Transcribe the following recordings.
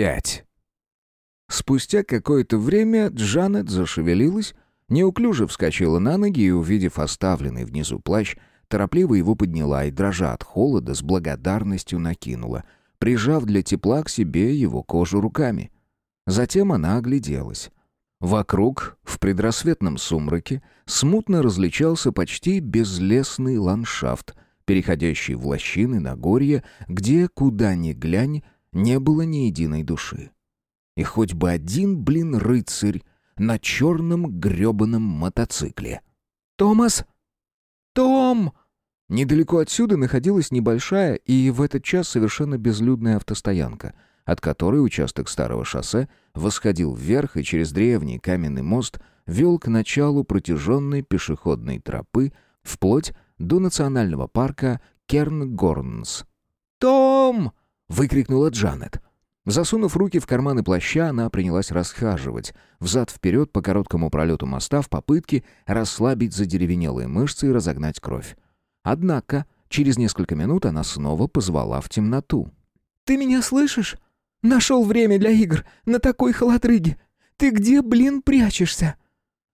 пять. Спустя какое-то время Джанет зашевелилась, неуклюже вскочила на ноги и, увидев оставленный внизу плащ, торопливо его подняла и, дрожа от холода, с благодарностью накинула, прижав для тепла к себе его кожу руками. Затем она огляделась. Вокруг, в предрассветном сумраке, смутно различался почти безлесный ландшафт, переходящий в лощины на горье, где, куда ни глянь, не было ни единой души. И хоть бы один, блин, рыцарь на черном гребаном мотоцикле. «Томас! Том!» Недалеко отсюда находилась небольшая и в этот час совершенно безлюдная автостоянка, от которой участок старого шоссе восходил вверх и через древний каменный мост вел к началу протяженной пешеходной тропы вплоть до национального парка Кернгорнс. «Том!» — выкрикнула Джанет. Засунув руки в карманы плаща, она принялась расхаживать, взад-вперед по короткому пролету моста в попытке расслабить задеревенелые мышцы и разогнать кровь. Однако через несколько минут она снова позвала в темноту. «Ты меня слышишь? Нашел время для игр на такой холодрыге. Ты где, блин, прячешься?»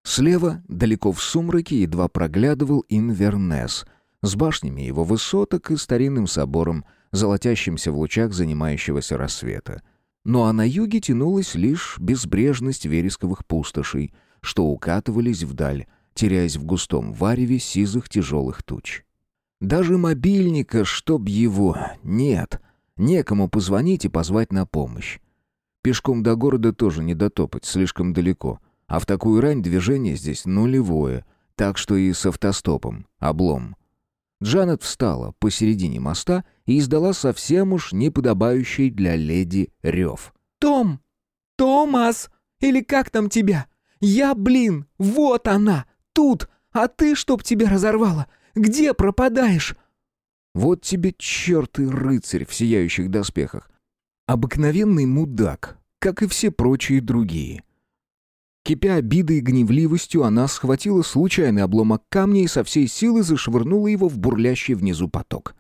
Слева, далеко в сумраке, едва проглядывал Инвернес с башнями его высоток и старинным собором, золотящимся в лучах занимающегося рассвета. Ну а на юге тянулась лишь безбрежность вересковых пустошей, что укатывались вдаль, теряясь в густом вареве сизых тяжелых туч. Даже мобильника, чтоб его, нет, некому позвонить и позвать на помощь. Пешком до города тоже не дотопать, слишком далеко — а в такую рань движение здесь нулевое, так что и с автостопом облом. Джанет встала посередине моста и издала совсем уж неподобающий для леди рев. «Том! Томас! Или как там тебя? Я, блин, вот она, тут! А ты, чтоб тебя разорвало, где пропадаешь?» Вот тебе чертый рыцарь в сияющих доспехах. Обыкновенный мудак, как и все прочие другие. Кипя обидой и гневливостью, она схватила случайный обломок камня и со всей силы зашвырнула его в бурлящий внизу поток.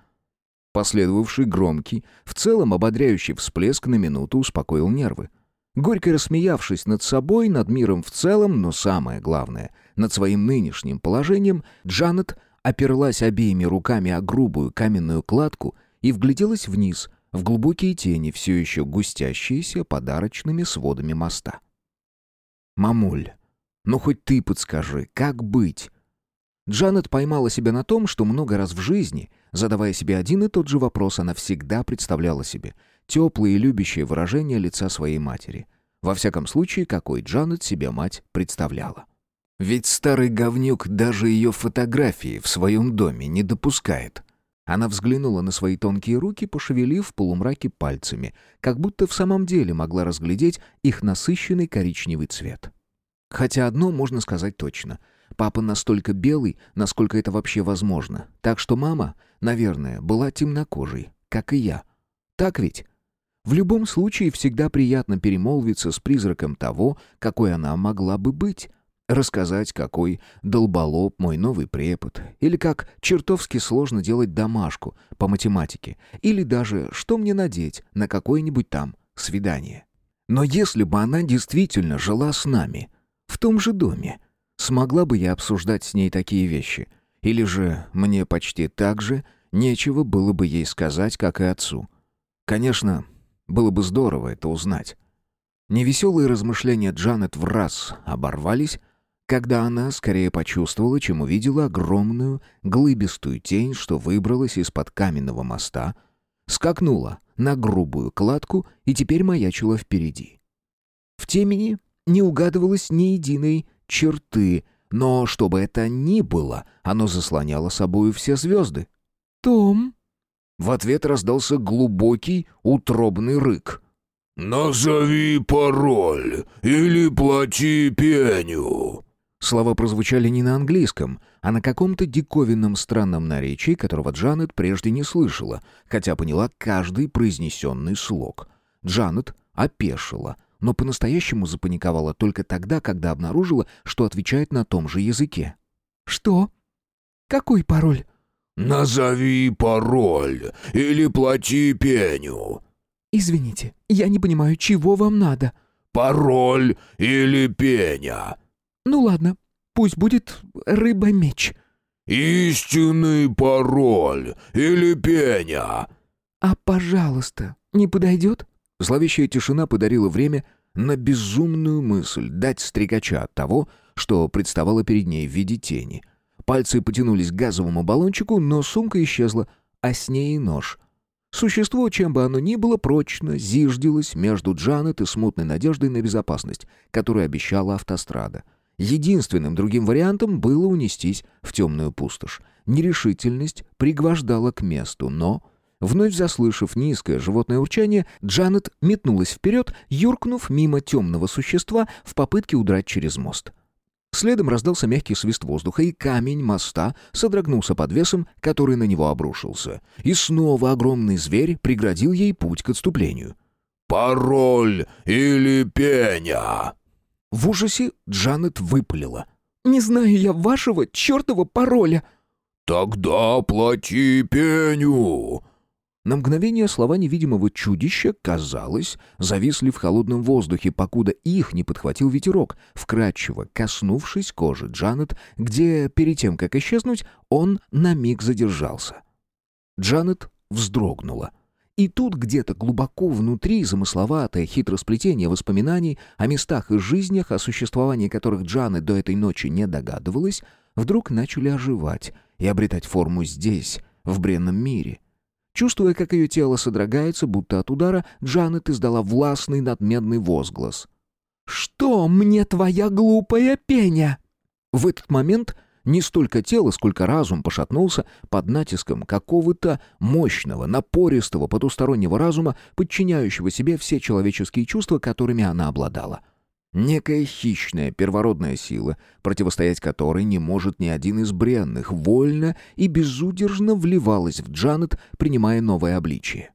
Последовавший громкий, в целом ободряющий всплеск на минуту успокоил нервы. Горько рассмеявшись над собой, над миром в целом, но самое главное, над своим нынешним положением, Джанет оперлась обеими руками о грубую каменную кладку и вгляделась вниз, в глубокие тени, все еще густящиеся подарочными сводами моста. «Мамуль, ну хоть ты подскажи, как быть?» Джанет поймала себя на том, что много раз в жизни, задавая себе один и тот же вопрос, она всегда представляла себе теплые и любящие выражения лица своей матери. Во всяком случае, какой Джанет себе мать представляла. Ведь старый говнюк даже ее фотографии в своем доме не допускает. Она взглянула на свои тонкие руки, пошевелив в полумраке пальцами, как будто в самом деле могла разглядеть их насыщенный коричневый цвет. Хотя одно можно сказать точно. Папа настолько белый, насколько это вообще возможно. Так что мама, наверное, была темнокожей, как и я. Так ведь? В любом случае всегда приятно перемолвиться с призраком того, какой она могла бы быть, Рассказать, какой долболоб мой новый препод, или как чертовски сложно делать домашку по математике, или даже что мне надеть на какое-нибудь там свидание. Но если бы она действительно жила с нами, в том же доме, смогла бы я обсуждать с ней такие вещи, или же мне почти так же нечего было бы ей сказать, как и отцу. Конечно, было бы здорово это узнать. Невеселые размышления Джанет в раз оборвались, когда она скорее почувствовала, чем увидела огромную глыбистую тень, что выбралась из-под каменного моста, скакнула на грубую кладку и теперь маячила впереди. В темени не угадывалось ни единой черты, но, что бы это ни было, оно заслоняло собою все звезды. «Том?» В ответ раздался глубокий, утробный рык. «Назови пароль или плати пеню!» Слова прозвучали не на английском, а на каком-то диковинном странном наречии, которого Джанет прежде не слышала, хотя поняла каждый произнесенный слог. Джанет опешила, но по-настоящему запаниковала только тогда, когда обнаружила, что отвечает на том же языке. «Что? Какой пароль?» «Назови пароль или плати пеню». «Извините, я не понимаю, чего вам надо?» «Пароль или пеня?» «Ну ладно, пусть будет рыба-меч». «Истинный пароль или пеня?» «А, пожалуйста, не подойдет?» Зловещая тишина подарила время на безумную мысль дать стрекача от того, что представало перед ней в виде тени. Пальцы потянулись к газовому баллончику, но сумка исчезла, а с ней и нож. Существо, чем бы оно ни было, прочно зиждилось между Джанет и смутной надеждой на безопасность, которую обещала автострада. Единственным другим вариантом было унестись в темную пустошь. Нерешительность пригвождала к месту, но... Вновь заслышав низкое животное урчание, Джанет метнулась вперед, юркнув мимо темного существа в попытке удрать через мост. Следом раздался мягкий свист воздуха, и камень моста содрогнулся под весом, который на него обрушился. И снова огромный зверь преградил ей путь к отступлению. «Пароль или пеня?» В ужасе Джанет выпалила. «Не знаю я вашего чертова пароля!» «Тогда плати пеню!» На мгновение слова невидимого чудища, казалось, зависли в холодном воздухе, покуда их не подхватил ветерок, вкрадчиво коснувшись кожи Джанет, где, перед тем, как исчезнуть, он на миг задержался. Джанет вздрогнула. И тут где-то глубоко внутри замысловатое хитросплетение воспоминаний о местах и жизнях, о существовании которых Джанет до этой ночи не догадывалась, вдруг начали оживать и обретать форму здесь, в бренном мире — Чувствуя, как ее тело содрогается, будто от удара, Джанет издала властный надменный возглас. «Что мне твоя глупая пеня?» В этот момент не столько тело, сколько разум пошатнулся под натиском какого-то мощного, напористого потустороннего разума, подчиняющего себе все человеческие чувства, которыми она обладала. — Некая хищная первородная сила, противостоять которой не может ни один из бренных, вольно и безудержно вливалась в Джанет, принимая новое обличие.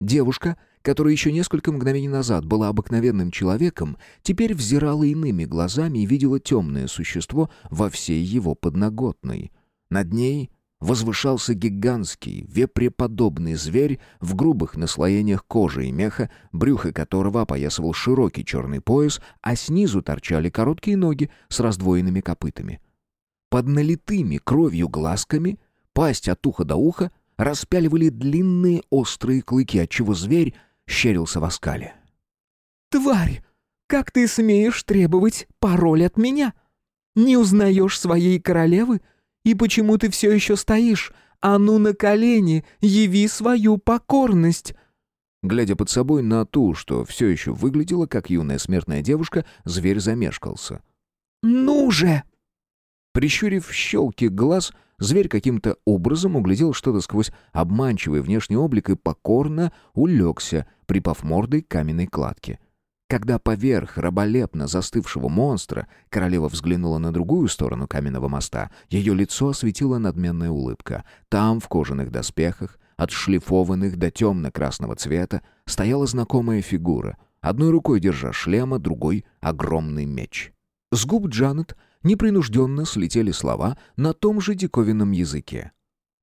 Девушка, которая еще несколько мгновений назад была обыкновенным человеком, теперь взирала иными глазами и видела темное существо во всей его подноготной. Над ней возвышался гигантский, вепреподобный зверь в грубых наслоениях кожи и меха, брюхо которого опоясывал широкий черный пояс, а снизу торчали короткие ноги с раздвоенными копытами. Под налитыми кровью глазками, пасть от уха до уха, распяливали длинные острые клыки, отчего зверь щерился в оскале. «Тварь! Как ты смеешь требовать пароль от меня? Не узнаешь своей королевы?» И почему ты все еще стоишь? А ну на колени, яви свою покорность!» Глядя под собой на ту, что все еще выглядела как юная смертная девушка, зверь замешкался. «Ну же!» Прищурив щелки глаз, зверь каким-то образом углядел что-то сквозь обманчивый внешний облик и покорно улегся, припав мордой к каменной кладке. Когда поверх раболепно застывшего монстра королева взглянула на другую сторону каменного моста, ее лицо осветила надменная улыбка. Там, в кожаных доспехах, отшлифованных до темно-красного цвета, стояла знакомая фигура, одной рукой держа шлема, другой — огромный меч. С губ Джанет непринужденно слетели слова на том же диковинном языке.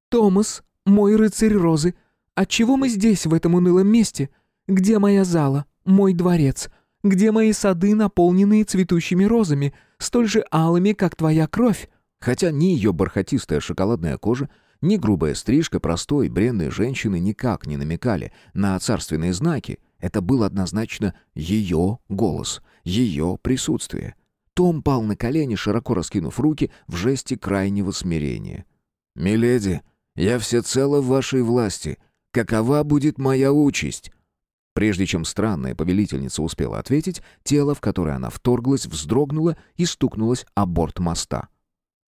«Томас, мой рыцарь розы, отчего мы здесь, в этом унылом месте? Где моя зала, мой дворец? Где мои сады, наполненные цветущими розами, столь же алыми, как твоя кровь?» Хотя ни ее бархатистая шоколадная кожа, ни грубая стрижка простой, бренной женщины никак не намекали на царственные знаки, это был однозначно ее голос, ее присутствие. Том пал на колени, широко раскинув руки в жесте крайнего смирения. «Миледи, я всецело в вашей власти. Какова будет моя участь?» Прежде чем странная повелительница успела ответить, тело, в которое она вторглась, вздрогнуло и стукнулось о борт моста.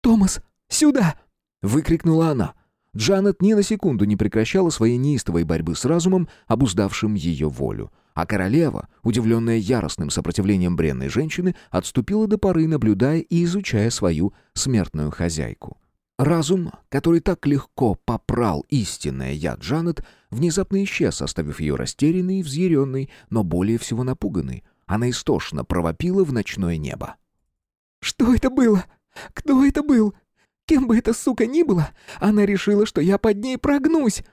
«Томас, сюда!» — выкрикнула она. Джанет ни на секунду не прекращала своей неистовой борьбы с разумом, обуздавшим ее волю. А королева, удивленная яростным сопротивлением бренной женщины, отступила до поры, наблюдая и изучая свою смертную хозяйку. Разум, который так легко попрал истинное я Джанет, внезапно исчез, оставив ее растерянной и взъяренной, но более всего напуганной. Она истошно провопила в ночное небо. «Что это было? Кто это был? Кем бы эта сука ни была, она решила, что я под ней прогнусь!»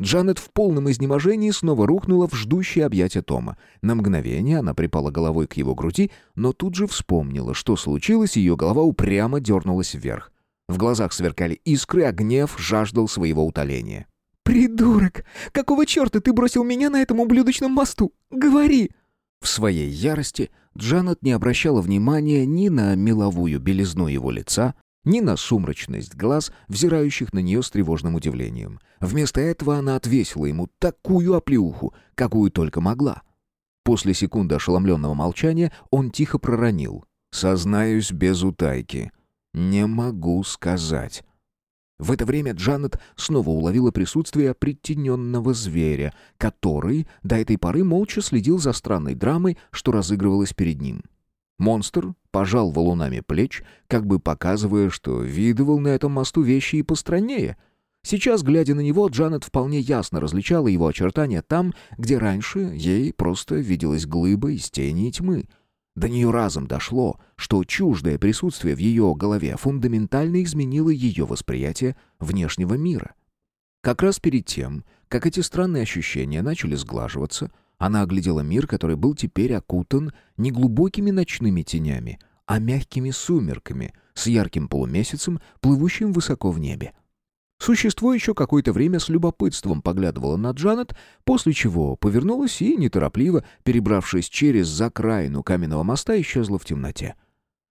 Джанет в полном изнеможении снова рухнула в ждущее объятия Тома. На мгновение она припала головой к его груди, но тут же вспомнила, что случилось, и ее голова упрямо дернулась вверх. В глазах сверкали искры, а гнев жаждал своего утоления. «Придурок! Какого черта ты бросил меня на этом ублюдочном мосту? Говори!» В своей ярости Джанет не обращала внимания ни на меловую белизну его лица, ни на сумрачность глаз, взирающих на нее с тревожным удивлением. Вместо этого она отвесила ему такую оплеуху, какую только могла. После секунды ошеломленного молчания он тихо проронил. «Сознаюсь без утайки. Не могу сказать». В это время Джанет снова уловила присутствие притененного зверя, который до этой поры молча следил за странной драмой, что разыгрывалась перед ним. Монстр пожал валунами плеч, как бы показывая, что видывал на этом мосту вещи и постраннее. Сейчас, глядя на него, Джанет вполне ясно различала его очертания там, где раньше ей просто виделась глыба из тени и тьмы. До нее разом дошло, что чуждое присутствие в ее голове фундаментально изменило ее восприятие внешнего мира. Как раз перед тем, как эти странные ощущения начали сглаживаться, она оглядела мир, который был теперь окутан не глубокими ночными тенями, а мягкими сумерками с ярким полумесяцем, плывущим высоко в небе. Существо еще какое-то время с любопытством поглядывало на Джанет, после чего повернулось и, неторопливо, перебравшись через закраину каменного моста, исчезло в темноте.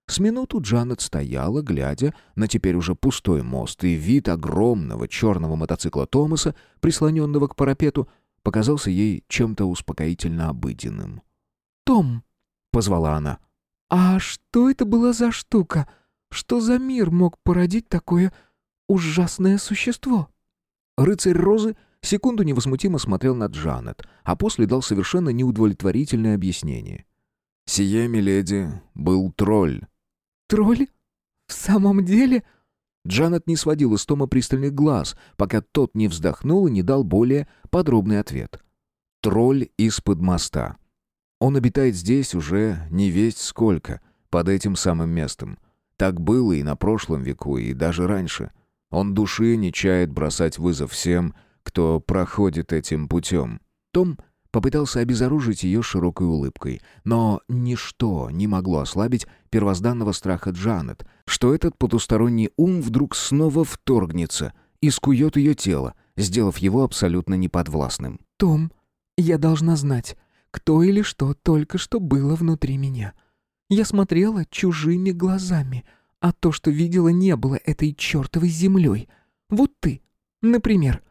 С минуту Джанет стояла, глядя на теперь уже пустой мост, и вид огромного черного мотоцикла Томаса, прислоненного к парапету, показался ей чем-то успокоительно обыденным. «Том!» — позвала она. «А что это была за штука? Что за мир мог породить такое ужасное существо?» Рыцарь Розы секунду невозмутимо смотрел на Джанет, а после дал совершенно неудовлетворительное объяснение. «Сие, миледи, был тролль». «Тролль? В самом деле?» Джанет не сводила с Тома пристальных глаз, пока тот не вздохнул и не дал более подробный ответ. «Тролль из-под моста. Он обитает здесь уже не весть сколько, под этим самым местом. Так было и на прошлом веку, и даже раньше. Он души не чает бросать вызов всем, кто проходит этим путем. Том попытался обезоружить ее широкой улыбкой, но ничто не могло ослабить первозданного страха Джанет, что этот потусторонний ум вдруг снова вторгнется и скует ее тело, сделав его абсолютно неподвластным. «Том, я должна знать, кто или что только что было внутри меня. Я смотрела чужими глазами, а то, что видела, не было этой чертовой землей. Вот ты, например».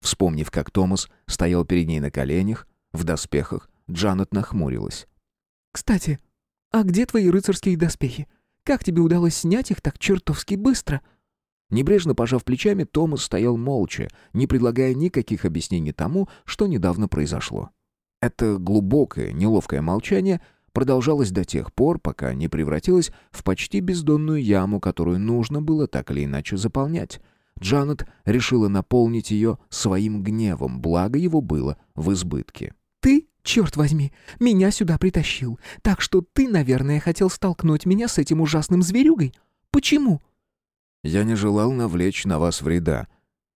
Вспомнив, как Томас стоял перед ней на коленях, в доспехах, Джанет нахмурилась. «Кстати, а где твои рыцарские доспехи? Как тебе удалось снять их так чертовски быстро?» Небрежно пожав плечами, Томас стоял молча, не предлагая никаких объяснений тому, что недавно произошло. Это глубокое, неловкое молчание продолжалось до тех пор, пока не превратилось в почти бездонную яму, которую нужно было так или иначе заполнять. Джанет решила наполнить ее своим гневом, благо его было в избытке. «Ты, черт возьми, меня сюда притащил, так что ты, наверное, хотел столкнуть меня с этим ужасным зверюгой. Почему?» «Я не желал навлечь на вас вреда.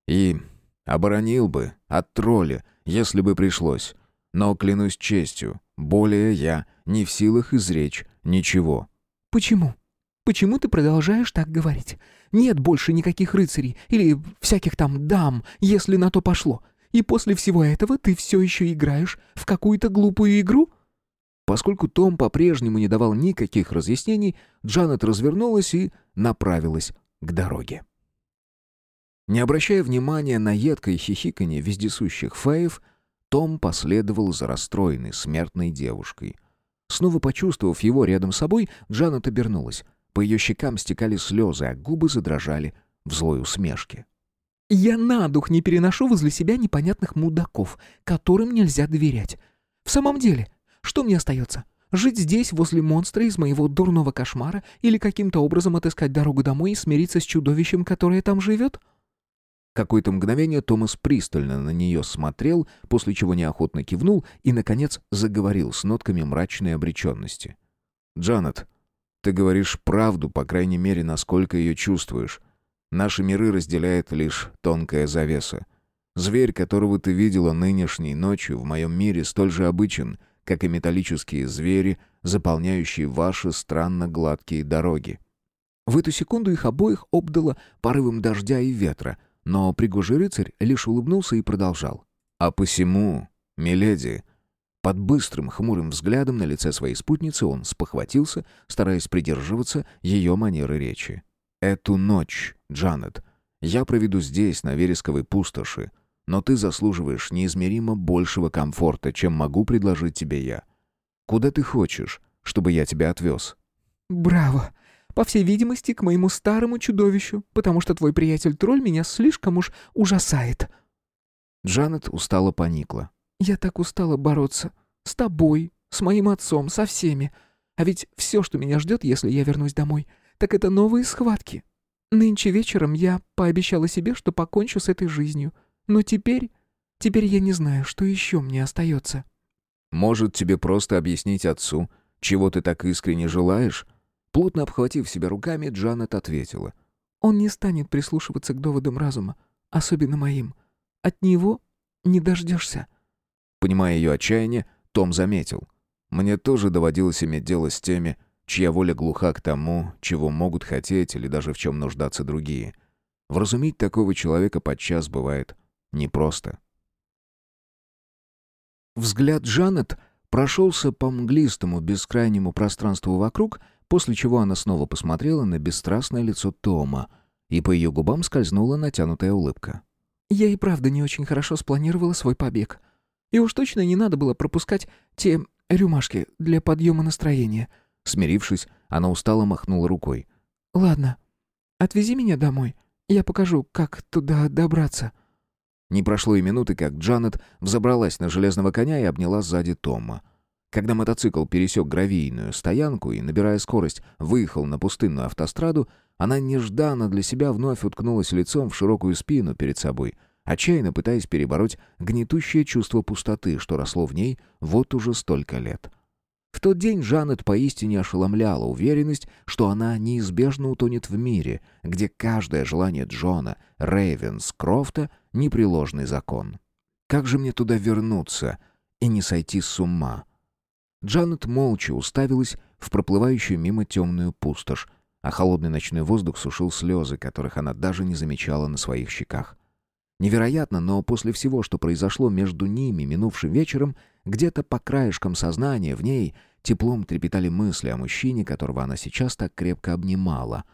И оборонил бы от тролля, если бы пришлось. Но, клянусь честью, более я не в силах изречь ничего». «Почему? Почему ты продолжаешь так говорить? Нет больше никаких рыцарей или всяких там дам, если на то пошло. И после всего этого ты все еще играешь в какую-то глупую игру?» Поскольку Том по-прежнему не давал никаких разъяснений, Джанет развернулась и направилась к дороге. Не обращая внимания на едкое хихиканье вездесущих феев, том последовал за расстроенной смертной девушкой. Снова почувствовав его рядом с собой, Джанет обернулась. По ее щекам стекали слезы, а губы задрожали в злой усмешке. «Я на дух не переношу возле себя непонятных мудаков, которым нельзя доверять. В самом деле, что мне остается? Жить здесь, возле монстра из моего дурного кошмара, или каким-то образом отыскать дорогу домой и смириться с чудовищем, которое там живет?» Какое-то мгновение Томас пристально на нее смотрел, после чего неохотно кивнул и, наконец, заговорил с нотками мрачной обреченности. «Джанет, ты говоришь правду, по крайней мере, насколько ее чувствуешь. Наши миры разделяет лишь тонкая завеса. Зверь, которого ты видела нынешней ночью в моем мире, столь же обычен, как и металлические звери, заполняющие ваши странно гладкие дороги». В эту секунду их обоих обдало порывом дождя и ветра, но пригожий рыцарь лишь улыбнулся и продолжал. «А посему, миледи...» Под быстрым, хмурым взглядом на лице своей спутницы он спохватился, стараясь придерживаться ее манеры речи. «Эту ночь, Джанет, я проведу здесь, на вересковой пустоши, но ты заслуживаешь неизмеримо большего комфорта, чем могу предложить тебе я. Куда ты хочешь, чтобы я тебя отвез?» «Браво! По всей видимости, к моему старому чудовищу, потому что твой приятель-тролль меня слишком уж ужасает». Джанет устало поникла. «Я так устала бороться. С тобой, с моим отцом, со всеми. А ведь все, что меня ждет, если я вернусь домой, так это новые схватки. Нынче вечером я пообещала себе, что покончу с этой жизнью. Но теперь... Теперь я не знаю, что еще мне остается». «Может, тебе просто объяснить отцу, чего ты так искренне желаешь?» Плотно обхватив себя руками, Джанет ответила. «Он не станет прислушиваться к доводам разума, особенно моим. От него не дождешься». Понимая ее отчаяние, Том заметил. «Мне тоже доводилось иметь дело с теми, чья воля глуха к тому, чего могут хотеть или даже в чем нуждаться другие. Вразумить такого человека подчас бывает непросто». Взгляд Джанет прошелся по мглистому бескрайнему пространству вокруг, после чего она снова посмотрела на бесстрастное лицо Тома, и по ее губам скользнула натянутая улыбка. «Я и правда не очень хорошо спланировала свой побег. И уж точно не надо было пропускать те рюмашки для подъема настроения». Смирившись, она устало махнула рукой. «Ладно, отвези меня домой. Я покажу, как туда добраться». Не прошло и минуты, как Джанет взобралась на железного коня и обняла сзади Тома. Когда мотоцикл пересек гравийную стоянку и, набирая скорость, выехал на пустынную автостраду, она нежданно для себя вновь уткнулась лицом в широкую спину перед собой, отчаянно пытаясь перебороть гнетущее чувство пустоты, что росло в ней вот уже столько лет. В тот день Жанет поистине ошеломляла уверенность, что она неизбежно утонет в мире, где каждое желание Джона Рейвенскрофта — непреложный закон. Как же мне туда вернуться и не сойти с ума? Джанет молча уставилась в проплывающую мимо темную пустошь, а холодный ночной воздух сушил слезы, которых она даже не замечала на своих щеках. Невероятно, но после всего, что произошло между ними минувшим вечером, где-то по краешкам сознания в ней теплом трепетали мысли о мужчине, которого она сейчас так крепко обнимала.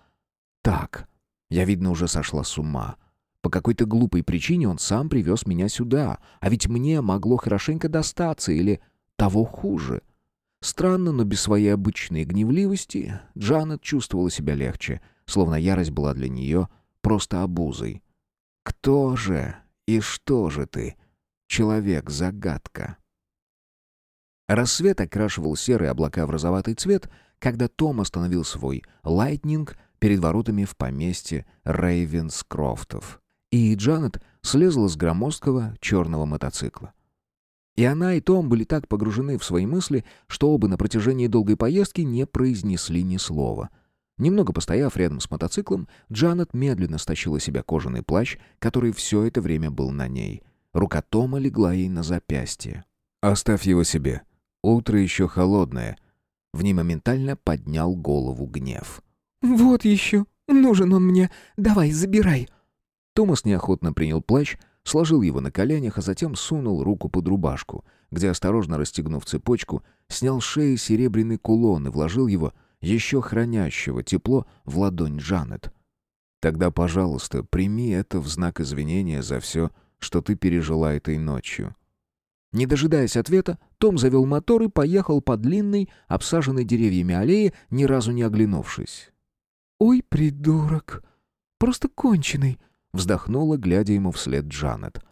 «Так, я, видно, уже сошла с ума. По какой-то глупой причине он сам привез меня сюда, а ведь мне могло хорошенько достаться или того хуже». Странно, но без своей обычной гневливости Джанет чувствовала себя легче, словно ярость была для нее просто обузой. «Кто же и что же ты? Человек-загадка». Рассвет окрашивал серые облака в розоватый цвет, когда Том остановил свой «Лайтнинг» перед воротами в поместье Рейвенскрофтов. И Джанет слезла с громоздкого черного мотоцикла. И она, и Том были так погружены в свои мысли, что оба на протяжении долгой поездки не произнесли ни слова. Немного постояв рядом с мотоциклом, Джанет медленно стащила себя кожаный плащ, который все это время был на ней. Рука Тома легла ей на запястье. «Оставь его себе. Утро еще холодное». В ней моментально поднял голову гнев. «Вот еще. Нужен он мне. Давай, забирай». Томас неохотно принял плащ, сложил его на коленях, а затем сунул руку под рубашку, где, осторожно расстегнув цепочку, снял с шеи серебряный кулон и вложил его, еще хранящего тепло, в ладонь Джанет. «Тогда, пожалуйста, прими это в знак извинения за все, что ты пережила этой ночью». Не дожидаясь ответа, Том завел мотор и поехал по длинной, обсаженной деревьями аллее, ни разу не оглянувшись. «Ой, придурок! Просто конченый!» вздохнула, глядя ему вслед Джанет.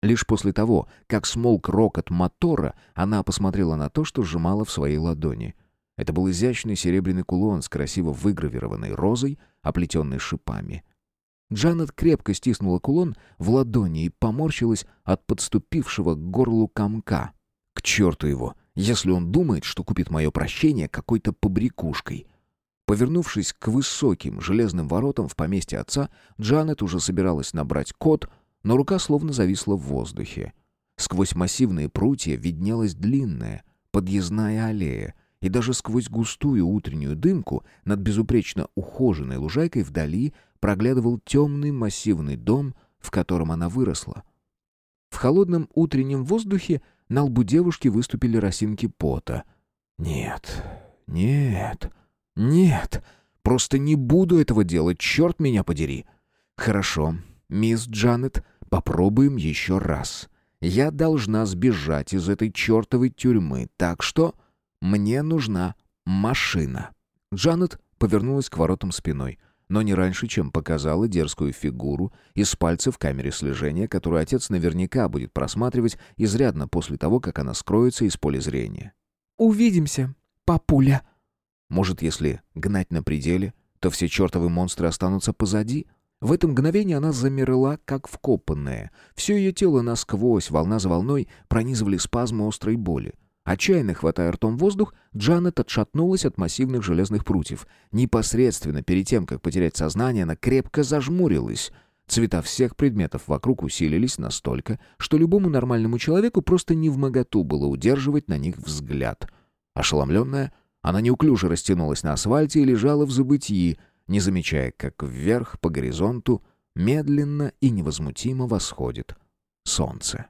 Лишь после того, как смолк рокот мотора, она посмотрела на то, что сжимала в своей ладони. Это был изящный серебряный кулон с красиво выгравированной розой, оплетенной шипами. Джанет крепко стиснула кулон в ладони и поморщилась от подступившего к горлу комка. «К черту его, если он думает, что купит мое прощение какой-то побрякушкой!» Повернувшись к высоким железным воротам в поместье отца, Джанет уже собиралась набрать код, но рука словно зависла в воздухе. Сквозь массивные прутья виднелась длинная, подъездная аллея, и даже сквозь густую утреннюю дымку над безупречно ухоженной лужайкой вдали проглядывал темный массивный дом, в котором она выросла. В холодном утреннем воздухе на лбу девушки выступили росинки пота. «Нет, нет, нет, просто не буду этого делать, черт меня подери!» «Хорошо, мисс Джанет, попробуем еще раз. Я должна сбежать из этой чертовой тюрьмы, так что мне нужна машина». Джанет повернулась к воротам спиной, но не раньше, чем показала дерзкую фигуру из пальцев камере слежения, которую отец наверняка будет просматривать изрядно после того, как она скроется из поля зрения. «Увидимся, папуля». Может, если гнать на пределе, то все чертовы монстры останутся позади? В это мгновение она замерла, как вкопанная. Все ее тело насквозь, волна за волной, пронизывали спазмы острой боли. Отчаянно хватая ртом воздух, Джанет отшатнулась от массивных железных прутьев. Непосредственно перед тем, как потерять сознание, она крепко зажмурилась. Цвета всех предметов вокруг усилились настолько, что любому нормальному человеку просто не в моготу было удерживать на них взгляд. Ошеломленная, она неуклюже растянулась на асфальте и лежала в забытии, не замечая, как вверх по горизонту медленно и невозмутимо восходит солнце.